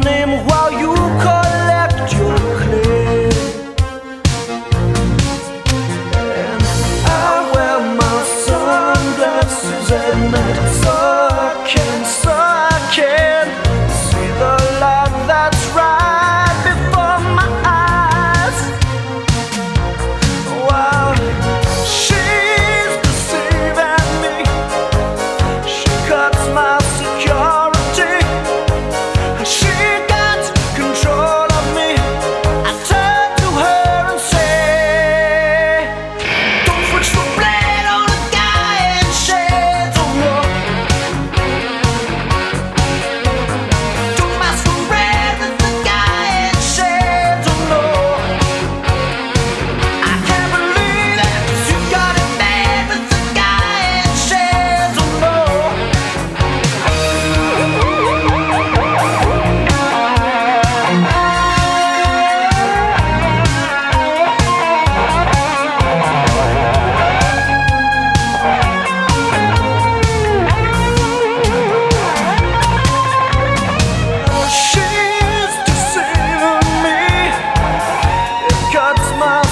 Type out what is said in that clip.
name while you call. that's my